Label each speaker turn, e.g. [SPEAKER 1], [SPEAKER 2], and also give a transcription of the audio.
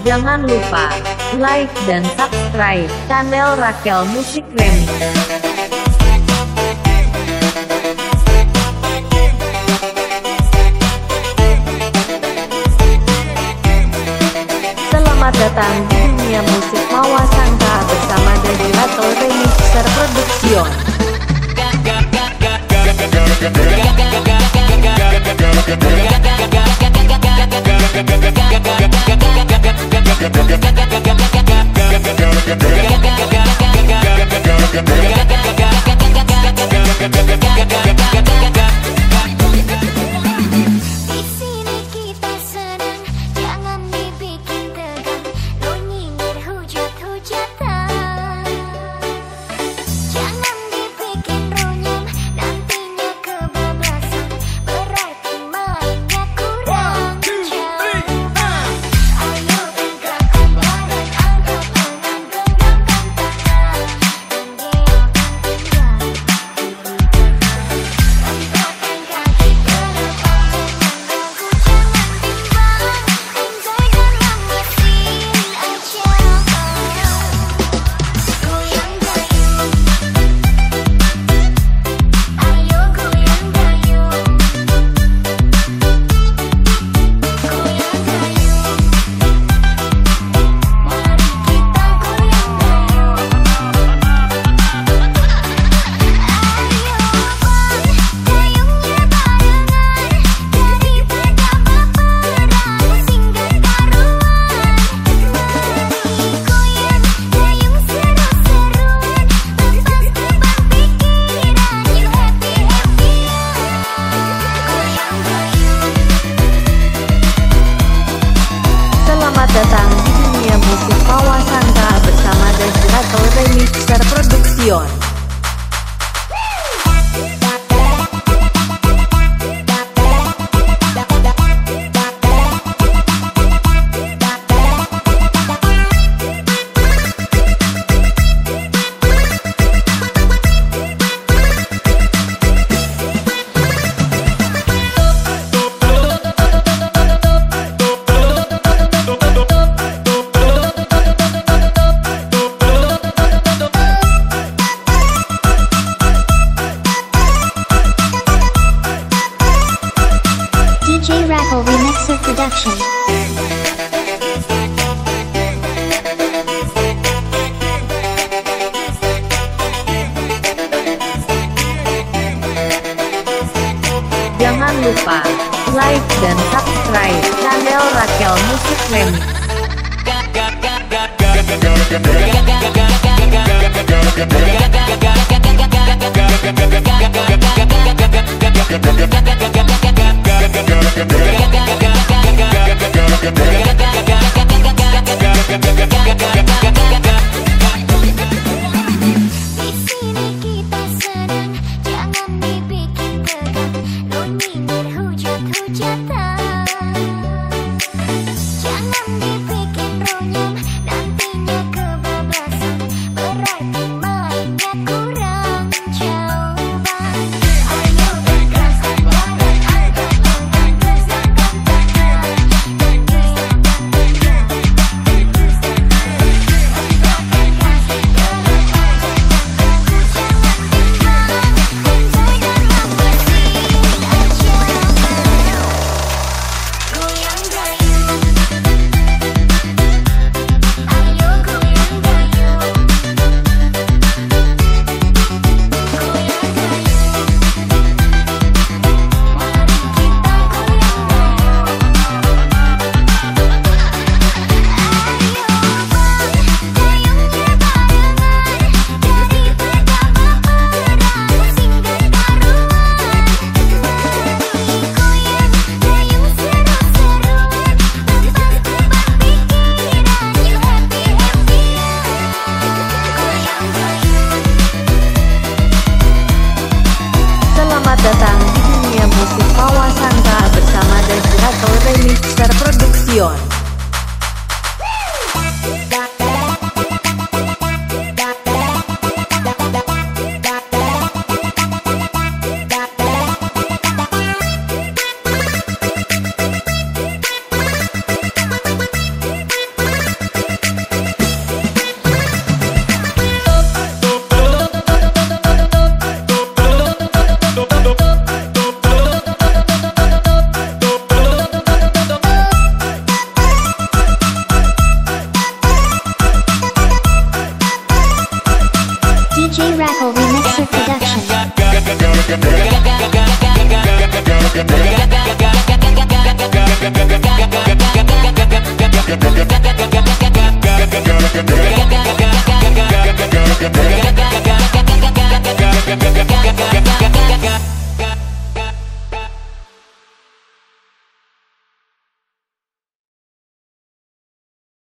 [SPEAKER 1] Jangan lupa like dan subscribe channel Rakel Music Remix. Selamat datang di dunia musik Mawasangka bersama Dedi Rato Remixer Production. Got lupa like dan subscribe channel Rakel Musik Remix.
[SPEAKER 2] morning.
[SPEAKER 3] Girl,